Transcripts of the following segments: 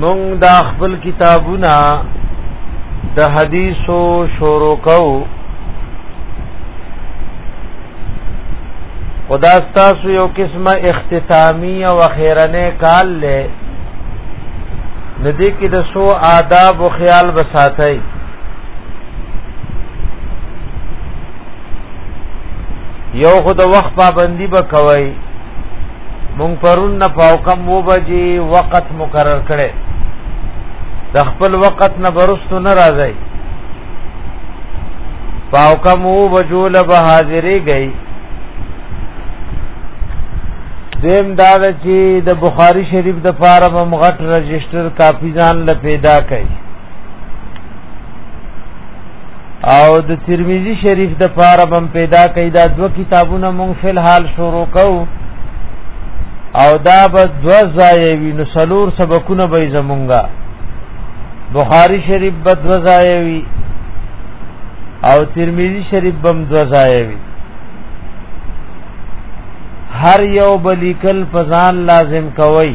مونږ دا خپل کتابونه د حدیثو شروع کو خدا ستاسو یو قسمه اختتامی او خیرنه کال له ندی کې د سو آداب او خیال بساتای یو خو د وخت پابندی به کوي مونږ پرون نه پاوکم و بجې وخت مقرر کړي د خپل وخت نه برستو نه راځي پاوکم و بجو له به حاضرې گئی دیم دا چې د بخاری شریف د فارم مغټ رجستر کاپی ځان له پیدا کړي او د ترمذی شریف د پاره بم پیدا کړي دا دو کتابونه مونږ فل حال شروع کو او دا به دو ځای وی نو سلور سبقونه به زمونږه بخاری شریف به دو ځای وی او ترمذی شریف بم دو ځای وی هر یو بلیکل پزان لازم کوي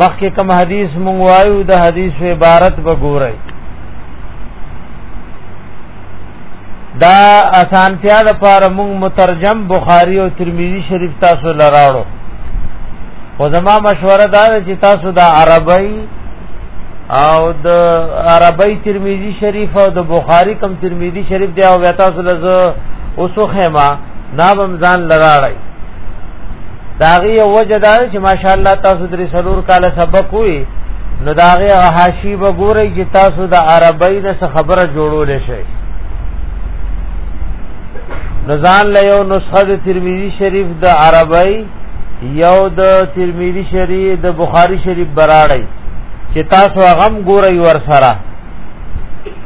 مخکې کوم حدیث مونږ وایو د حدیث عبارت به ګورئ دا اسانتیا د پاره مونږ مترجم بخاری او ترمذی شریف تاسو لراړو خو زما مشوره دا ده چې تاسو د عربی او د عربی ترمذی شریف او د بخاری کم ترمذی شریف دی او تاسو لزه اوسو خیمه نابم ځان لراړی داغي یو وجه دا چې ماشاءالله تاسو درې سرور کال سبق وي نو داغي حاشی به ګورئ چې تاسو د عربی د خبره جوړول شي نزان له یو نسخه د ترمذی شریف د عربی یو د ترمذی شریف د بخاری شریف براړی چې تاسو غم ګورئ ور سره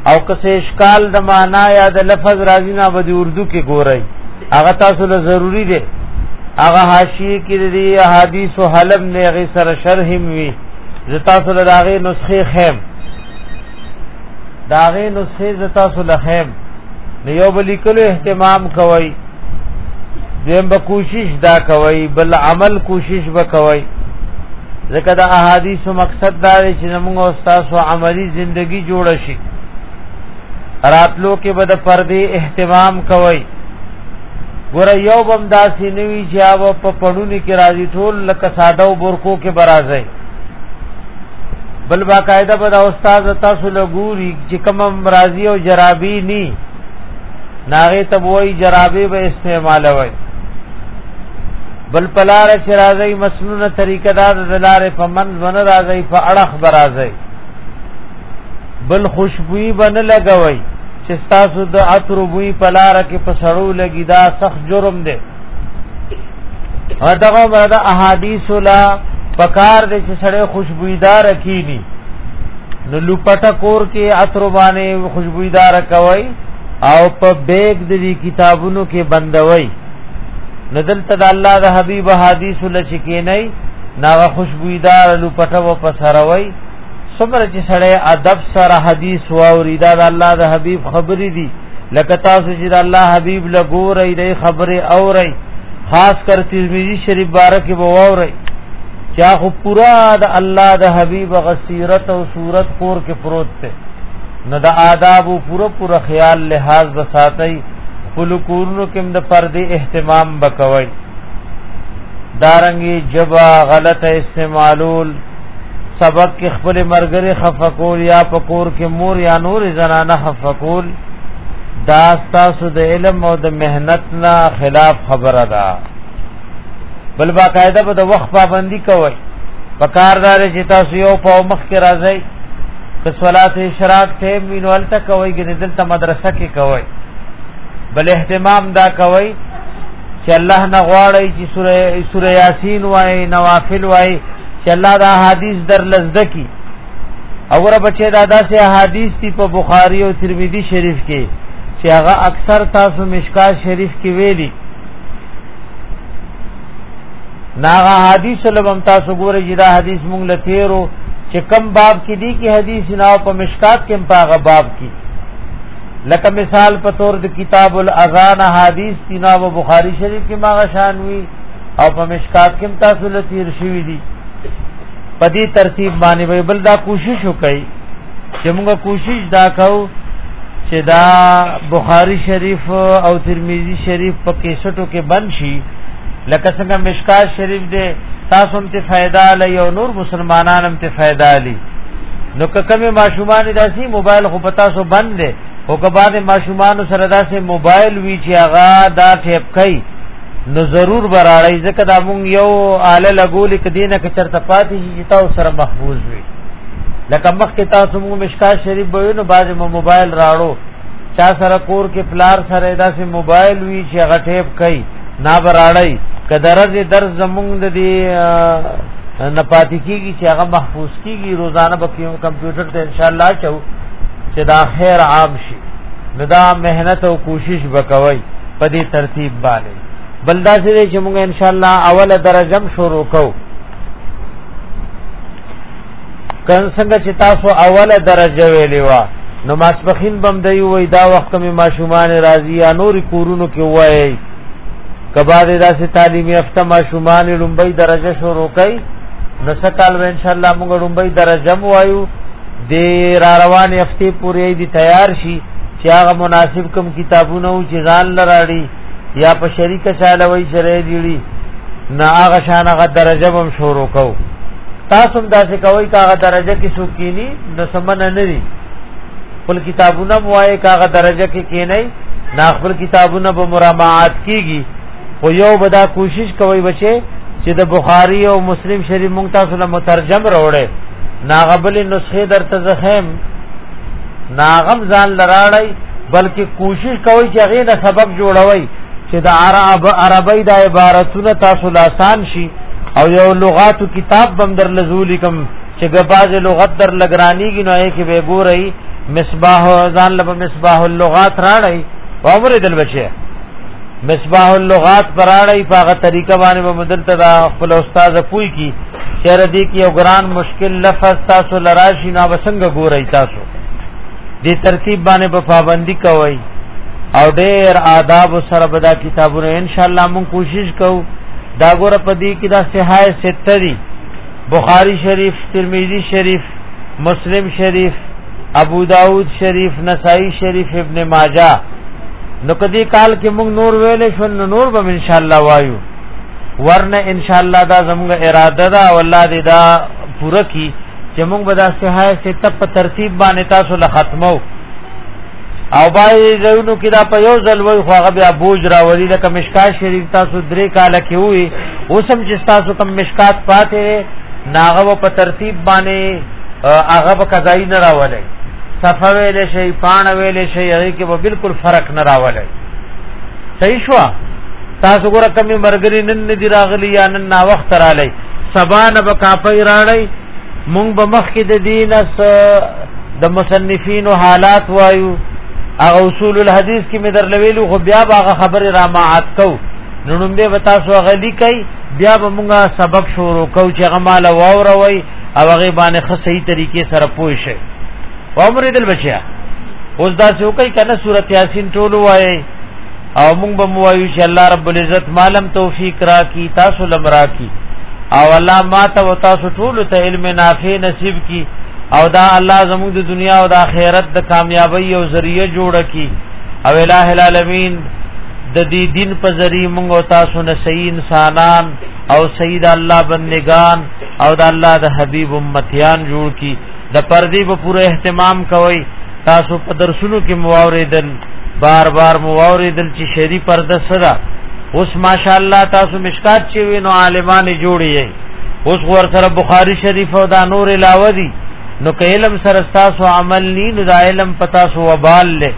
او کسه اشکال د معنا یا د لفظ راځي نه به د اردو کې ګورئ هغه تاسو له ضروری دی هغه حاشیه کې دی حدیث او حلم نه غي سره شرح وی ز تاسو له هغه نسخه خیم داغه نسخه ز تاسو له خیم نو یو بلی کلو اهتمام کوي دیم به کوشش دا کوي بل عمل کوشش به کوي ځکه دا احادیث مقصد دا دی چې موږ او تاسو عملی زندگی جوړ شي راتلو کې به د پردې اهتمام کوي ګور یو بم داسې نوي چې هغه په پړونی کې راځي ټول لکه ساده او برکو کې برازي بل باقاعده به د استاد تاسو لګوري چې کوم مرضی او جرابي ني ناغه تبوي جرابي به استعمالوي بل پلار چې راځي مسنونه طریقه دار دلاره فمن ون راځي فاړخ برازي بل خوشبوئی بن لګوي چې تاسو د عطر بوئی په لار کې پسړو لګي دا سخت جرم دی ادغه بعد احادیث لا پکار دې چې سړی خوشبوئیدار کینی نو لپټه کور کې عطر باندې خوشبوئیدار کوي او په بیگ د کتابونو کې بندوي ندل تد الله د حبیب حدیث لچ کې نه ناغه خوشبوئیدار لپټه و پسروي صبر چې سړی ادب سره حدیث واوري دا د الله د حبیب خبرې دي لکه تاسو چې د الله حبیب لګورئ د خبرې اورئ خاص کر ترمذی شریف بارک به واورئ چا خو پورا د الله د حبیب غسیرت او صورت کور کې پروت ته نه د آداب او پورا پورا خیال لحاظ بساتای خپل کورونو کې د پردې اهتمام بکوي دارنګي جبا غلط استعمالول سبق کې خپل مرګره خفقول یا پکور کې مور یا نور زنانه خفقول دا تاسو د علم او د مهنت نه خلاف خبره ده بل باقاعده به د وخت پابندي کوئ پکاردار چې تاسو یو په مخ کې راځئ که صلات اشراق ته مينوالته کوي ګنې دلته مدرسه کې کوي بل اهتمام دا کوي چې الله نه غواړي چې سوره سوره یاسین وای نوافل وای چې الله دا حدیث در لزدکی اور بچې دا داسې حدیث دی په بخاری او ترمذی شریف کې چې هغه اکثر تاسو مشکا شریف کې ویلي ناغه حدیث لبم تاسو ګورئ چې دا حدیث مونږ لتیرو چې کم باب کې دی کې حدیث نه په مشکات کې په هغه باب کې لکه مثال په تور د کتاب الاذان حدیث تینا و بخاری شریف کې ماغه شان وی او په مشکات کې تاسو له تیر شوی دي په دې ترتیب باندې به بل دا کوشش وکړي چې موږ کوشش دا کوو چې دا بخاری شریف او ترمذی شریف په کیسټو کې بند شي لکه څنګه مشکات شریف دی تاسو هم ته फायदा لې او نور مسلمانان هم ته फायदा لې نو که کمی ماشومان داسي موبایل خو پتا سو بند دی او که بعد ماشومان سره داسې موبایل وی چې هغه دا ټیپ کوي نو ضرور براړی ځکه دا مونږ یو آله لګولې کدینه کې چرته پاتې شي تاسو سره محفوظ وي لکه مخکې تاسو مو مشکا شریف به نو باز مو موبایل راړو چا سره کور کې پلار سره داسې موبایل وی چې هغه ټیپ کوي نا براړی کدرز درس زمونږ د دې نه پاتې کیږي چې هغه محفوظ کیږي روزانه به کمپیوټر ته ان شاء الله چو چې دا خیر عام شي ندا مهنت او کوشش وکوي په دې ترتیب باندې بل دا چې موږ ان شاء الله اوله درجه شروع کوو کله څنګه چې تاسو اوله درجه ویلې و نو ماسپخین بم دی وای دا وخت می ماشومان راضی یا نور کورونو کې وای کبا دې داسې تعلیمي هفته ماشومان لومبۍ درجه شروع کړي نو سکال و ان شاء الله موږ لومبۍ درجه مو وایو د را روان هفته پورې دي تیار شي چې هغه مناسب کم کتابونه او چې ځان لراړي یا په شریک چاله وای سره دیړي نه هغه شان هغه درجه بم شروع کو تاسو هم داسې کوي کاغه درجه کې سوکینی نو سمن نه دي خپل کتابونه موای کاغه درجه کې کینای نه خپل کتابونه به مرامعات کیږي خو یو بدا کوشش کوي بچي چې د بخاری او مسلم شریف مونږ تاسو له مترجم راوړې ناغبل نسخه درته زخم ناغم ځان لراړی بلکې کوشش کوي چې هغه نه سبب جوړوي چې د عرب عربی د عبارتونو تاسو لاسان شي او یو لغاتو کتاب بم در لزولی کم چې غباز لغت در لګرانی کی نوې کې به ګورئ مصباح ځان لب مصباح اللغات راړی او امر دل بچي مصباح اللغات پراړی په هغه طریقه باندې به مدلته دا خپل استاد پوي کی چیر دی کی او ګران مشکل لفظ تاسو لراشي نه بسنګ ګورئ تاسو دې ترتیب باندې په پابندی کوي او ډېر آداب سره به دا کتابونه ان شاء الله مون کوشش کوو دا ګوره په دې کې دا صحای ستری بخاری شریف ترمذی شریف مسلم شریف ابو داود شریف نسائی شریف ابن ماجه نو کدی کال کې موږ نور ویلې شو نو نور به ان شاء الله وایو ورنه ان شاء الله دا زموږ اراده ده او الله دې دا پوره کی چې موږ به دا سه سه تپ ترتیب باندې تاسو له ختمو او بای زینو کې دا په یو ځل وای خو هغه بیا بوج راوړي لکه مشکات شریف تاسو درې کاله کې وي اوسم چې تاسو کم مشکات پاتې ناغه په ترتیب باندې هغه په قضای نه راولای صفه ویل شي پان ویل شي هغه کې به بالکل فرق نه راولای صحیح شو تاسو ګره کمی مرګري نن نه دی راغلی یا نن نا وخت رالی سبا نه به کاپي راړی مونږ به مخکې د دین اس د مصنفین حالات وایو او اصول الحدیث کې مې درلویلو خو بیا به خبره را ماعت کو نونم به وتا سو غلی کوي بیا به مونږه سبق شروع کو چې غماله واوروي او هغه باندې خه صحیح طریقې سره پوه شي عمر دل بچیا اوس دا څوک کنه سورته یاسین ټول وایي او موږ به موایو چې الله رب العزت مالم توفیق راکړي تاسو لم راکړي او الله ما ته او تاسو ټول ته علم نافع نصیب کړي او دا الله زموږ د دنیا او د آخرت د کامیابی او ذریعہ جوړ کړي او الٰه العالمین د دې دین په ذریعہ موږ او تاسو نه صحیح انسانان او سید الله بندگان او د الله د حبیب امتیان جوړ کړي د پردی په پوره اهتمام کوي تاسو په درسونو کې مواوریدل بار بار مواوریدل چې شری پرده سره اوس ماشاءالله تاسو مشکات چې وینو عالمان جوړی اوس ور سره بخاری شریف او دا نور علاوه دي نو کلم سره تاسو عمل ني نو دا علم پتا سو وبال له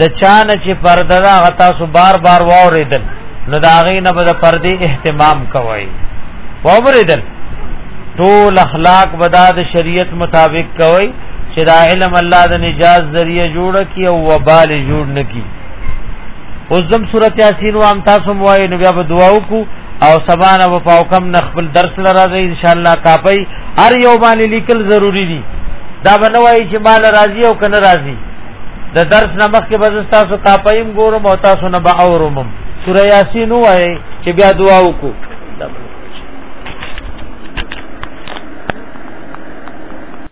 د چانه چې پرده دا غتا سو بار بار واوریدل نو دا غي نه به پردي اهتمام کوي واوریدل ټول اخلاق بدا د شریعت مطابق کوي چې دا علم الله د نجات ذریعہ جوړ کی او وبال جوړ نکی اوس دم سورته یاسین و ام تاسو موای نو بیا به دعا وکړو او سبانه و پاوکم نه خپل درس لراځي ان شاء الله کاپي هر یو باندې لیکل ضروری دي دا بنوي چې مال راضي او کنه راضي د درس نه مخکې به تاسو کاپایم ګورم او تاسو نه به اورم سوره یاسین وای چې بیا دعا وکړو